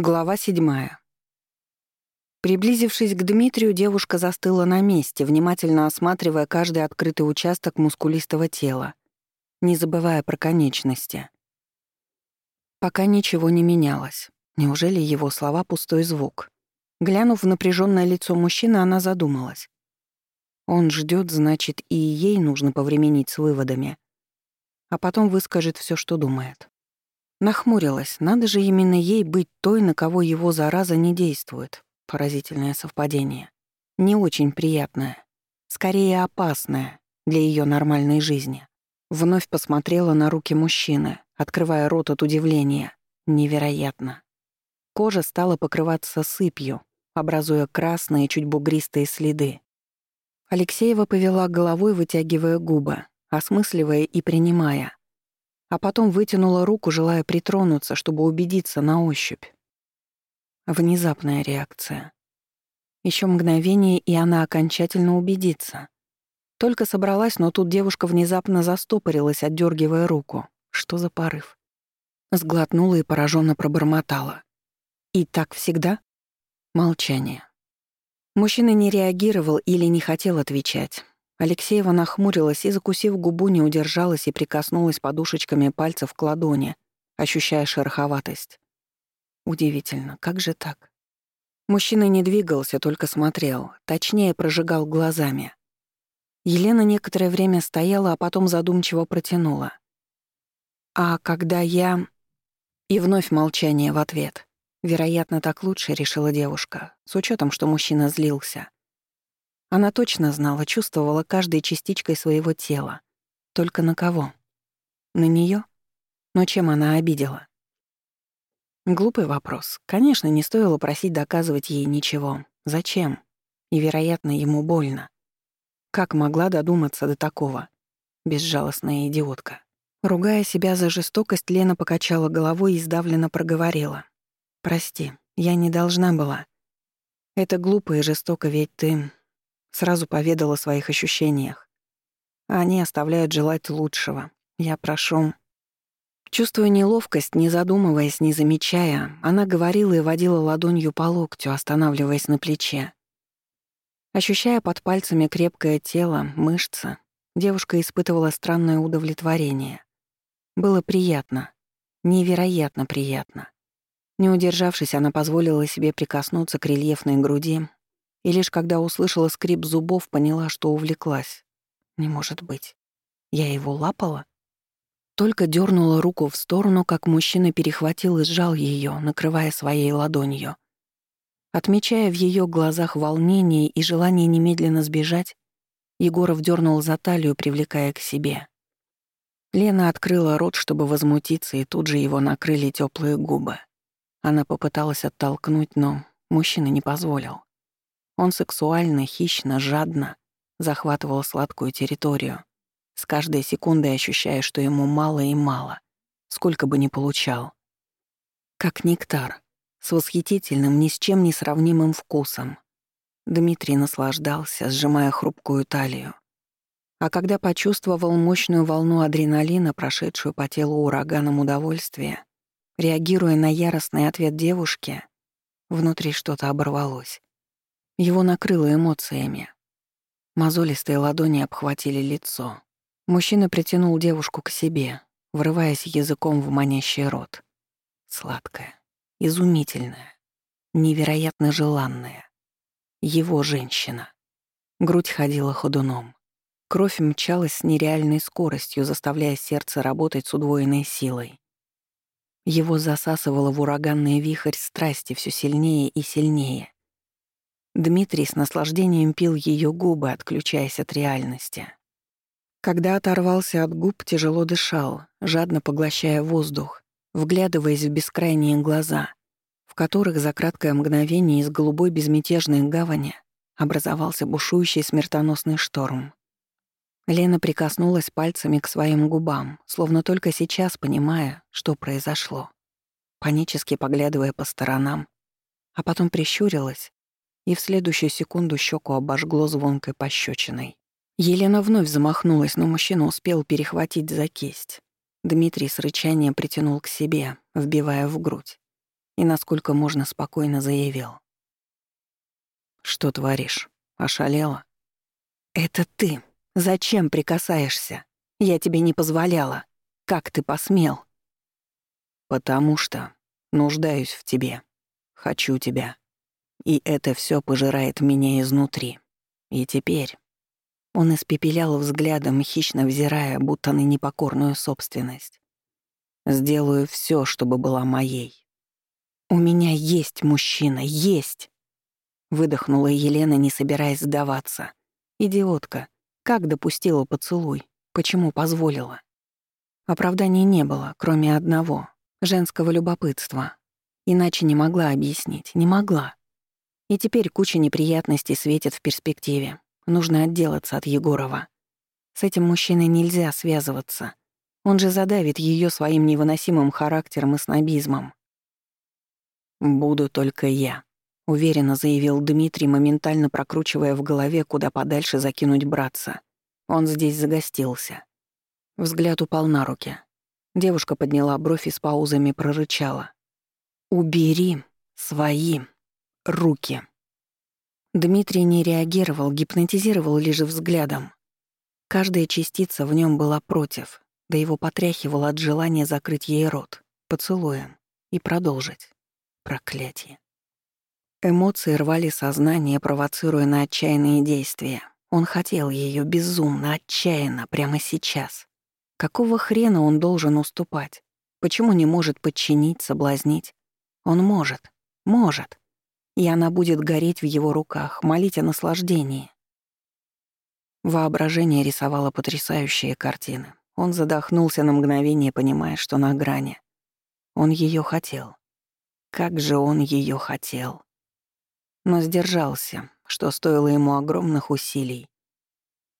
Глава седьмая. Приблизившись к Дмитрию, девушка застыла на месте, внимательно осматривая каждый открытый участок мускулистого тела, не забывая про конечности. Пока ничего не менялось. Неужели его слова — пустой звук? Глянув в напряженное лицо мужчины, она задумалась. Он ждет, значит, и ей нужно повременить с выводами. А потом выскажет все, что думает. Нахмурилась. Надо же именно ей быть той, на кого его зараза не действует. Поразительное совпадение. Не очень приятное. Скорее опасное для ее нормальной жизни. Вновь посмотрела на руки мужчины, открывая рот от удивления. Невероятно. Кожа стала покрываться сыпью, образуя красные, чуть бугристые следы. Алексеева повела головой, вытягивая губы, осмысливая и принимая а потом вытянула руку, желая притронуться, чтобы убедиться на ощупь. Внезапная реакция. Еще мгновение, и она окончательно убедится. Только собралась, но тут девушка внезапно застопорилась, отдергивая руку. Что за порыв? Сглотнула и пораженно пробормотала. «И так всегда?» Молчание. Мужчина не реагировал или не хотел отвечать. Алексеева нахмурилась и, закусив губу, не удержалась и прикоснулась подушечками пальцев к ладони, ощущая шероховатость. Удивительно, как же так? Мужчина не двигался, только смотрел, точнее, прожигал глазами. Елена некоторое время стояла, а потом задумчиво протянула. «А когда я...» И вновь молчание в ответ. «Вероятно, так лучше», — решила девушка, с учетом, что мужчина злился. Она точно знала, чувствовала каждой частичкой своего тела. Только на кого? На неё? Но чем она обидела? Глупый вопрос. Конечно, не стоило просить доказывать ей ничего. Зачем? И, вероятно, ему больно. Как могла додуматься до такого? Безжалостная идиотка. Ругая себя за жестокость, Лена покачала головой и сдавленно проговорила. «Прости, я не должна была. Это глупо и жестоко, ведь ты Сразу поведала о своих ощущениях. Они оставляют желать лучшего. Я прошу. Чувствуя неловкость, не задумываясь, не замечая, она говорила и водила ладонью по локтю, останавливаясь на плече. Ощущая под пальцами крепкое тело, мышцы, девушка испытывала странное удовлетворение. Было приятно. Невероятно приятно. Не удержавшись, она позволила себе прикоснуться к рельефной груди и лишь когда услышала скрип зубов, поняла, что увлеклась. Не может быть. Я его лапала? Только дернула руку в сторону, как мужчина перехватил и сжал ее, накрывая своей ладонью. Отмечая в ее глазах волнение и желание немедленно сбежать, Егоров дернул за талию, привлекая к себе. Лена открыла рот, чтобы возмутиться, и тут же его накрыли теплые губы. Она попыталась оттолкнуть, но мужчина не позволил. Он сексуально, хищно, жадно захватывал сладкую территорию, с каждой секундой ощущая, что ему мало и мало, сколько бы ни получал. Как нектар, с восхитительным, ни с чем не сравнимым вкусом. Дмитрий наслаждался, сжимая хрупкую талию. А когда почувствовал мощную волну адреналина, прошедшую по телу ураганом удовольствия, реагируя на яростный ответ девушки, внутри что-то оборвалось. Его накрыло эмоциями. Мозолистые ладони обхватили лицо. Мужчина притянул девушку к себе, врываясь языком в манящий рот. Сладкая, изумительная, невероятно желанная. Его женщина. Грудь ходила ходуном. Кровь мчалась с нереальной скоростью, заставляя сердце работать с удвоенной силой. Его засасывало в ураганный вихрь страсти все сильнее и сильнее. Дмитрий с наслаждением пил ее губы, отключаясь от реальности. Когда оторвался от губ, тяжело дышал, жадно поглощая воздух, вглядываясь в бескрайние глаза, в которых за краткое мгновение из голубой безмятежной гавани образовался бушующий смертоносный шторм. Лена прикоснулась пальцами к своим губам, словно только сейчас понимая, что произошло. Панически поглядывая по сторонам, а потом прищурилась и в следующую секунду щеку обожгло звонкой пощечиной. Елена вновь замахнулась, но мужчина успел перехватить за кисть. Дмитрий с рычанием притянул к себе, вбивая в грудь, и насколько можно спокойно заявил. «Что творишь? Ошалела?» «Это ты. Зачем прикасаешься? Я тебе не позволяла. Как ты посмел?» «Потому что нуждаюсь в тебе. Хочу тебя». И это все пожирает меня изнутри. И теперь... Он испепелял взглядом, хищно взирая, будто на непокорную собственность. «Сделаю все, чтобы была моей». «У меня есть мужчина, есть!» Выдохнула Елена, не собираясь сдаваться. «Идиотка. Как допустила поцелуй? Почему позволила?» Оправданий не было, кроме одного — женского любопытства. Иначе не могла объяснить, не могла. И теперь куча неприятностей светит в перспективе. Нужно отделаться от Егорова. С этим мужчиной нельзя связываться. Он же задавит ее своим невыносимым характером и снобизмом. «Буду только я», — уверенно заявил Дмитрий, моментально прокручивая в голове, куда подальше закинуть братца. Он здесь загостился. Взгляд упал на руки. Девушка подняла бровь и с паузами прорычала. «Убери своим" руки. Дмитрий не реагировал, гипнотизировал лишь взглядом. Каждая частица в нем была против, да его потряхивало от желания закрыть ей рот, поцелуем, и продолжить. Проклятие. Эмоции рвали сознание, провоцируя на отчаянные действия. Он хотел ее безумно, отчаянно, прямо сейчас. Какого хрена он должен уступать? Почему не может подчинить, соблазнить? Он может, может и она будет гореть в его руках, молить о наслаждении. Воображение рисовало потрясающие картины. Он задохнулся на мгновение, понимая, что на грани. Он ее хотел. Как же он ее хотел. Но сдержался, что стоило ему огромных усилий.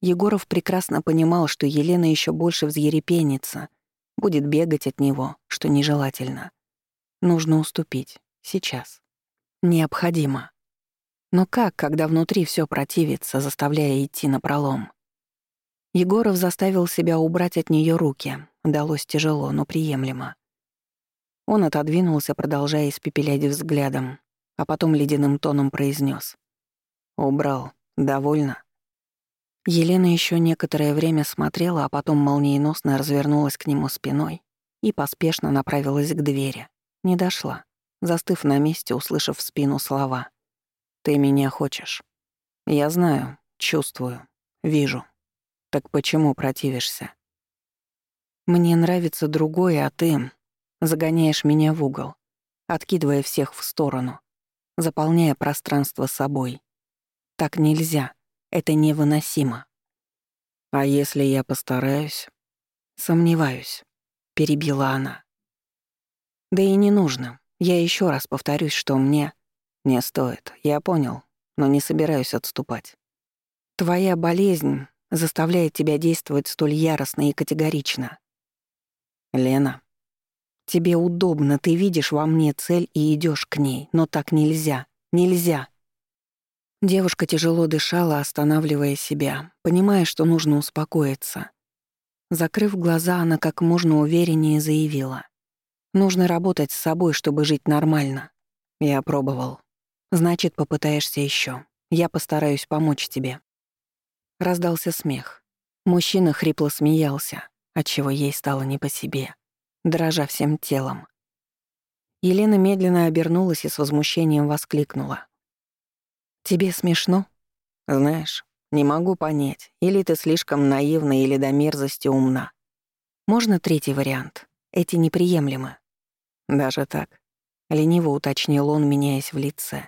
Егоров прекрасно понимал, что Елена еще больше взъерепенится, будет бегать от него, что нежелательно. Нужно уступить. Сейчас. Необходимо. Но как, когда внутри все противится, заставляя идти на пролом? Егоров заставил себя убрать от нее руки. Далось тяжело, но приемлемо. Он отодвинулся, продолжая испепелять взглядом, а потом ледяным тоном произнес: «Убрал. Довольно?» Елена еще некоторое время смотрела, а потом молниеносно развернулась к нему спиной и поспешно направилась к двери. Не дошла застыв на месте, услышав в спину слова. «Ты меня хочешь. Я знаю, чувствую, вижу. Так почему противишься?» «Мне нравится другое, а ты загоняешь меня в угол, откидывая всех в сторону, заполняя пространство собой. Так нельзя, это невыносимо». «А если я постараюсь?» «Сомневаюсь», — перебила она. «Да и не нужно. Я еще раз повторюсь, что мне... Не стоит, я понял, но не собираюсь отступать. Твоя болезнь заставляет тебя действовать столь яростно и категорично. Лена, тебе удобно, ты видишь во мне цель и идешь к ней, но так нельзя, нельзя. Девушка тяжело дышала, останавливая себя, понимая, что нужно успокоиться. Закрыв глаза, она как можно увереннее заявила. Нужно работать с собой, чтобы жить нормально. Я пробовал. Значит, попытаешься еще. Я постараюсь помочь тебе. Раздался смех. Мужчина хрипло смеялся, отчего ей стало не по себе, дрожа всем телом. Елена медленно обернулась и с возмущением воскликнула. «Тебе смешно?» «Знаешь, не могу понять, или ты слишком наивна, или до мерзости умна. Можно третий вариант? Эти неприемлемы. Даже так. Лениво уточнил он, меняясь в лице.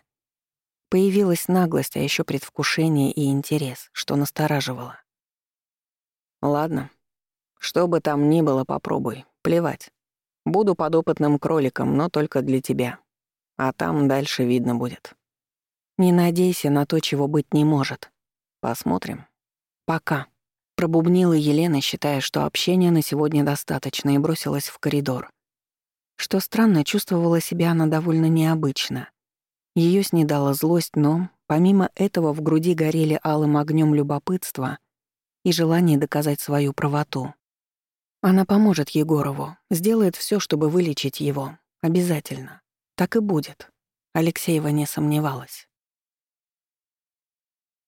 Появилась наглость, а еще предвкушение и интерес, что настораживало. «Ладно. Что бы там ни было, попробуй. Плевать. Буду подопытным кроликом, но только для тебя. А там дальше видно будет. Не надейся на то, чего быть не может. Посмотрим. Пока». Пробубнила Елена, считая, что общения на сегодня достаточно, и бросилась в коридор. Что странно, чувствовала себя она довольно необычно. Ее снедала злость, но помимо этого в груди горели алым огнем любопытство и желание доказать свою правоту. Она поможет Егорову, сделает все, чтобы вылечить его. Обязательно. Так и будет. Алексеева не сомневалась.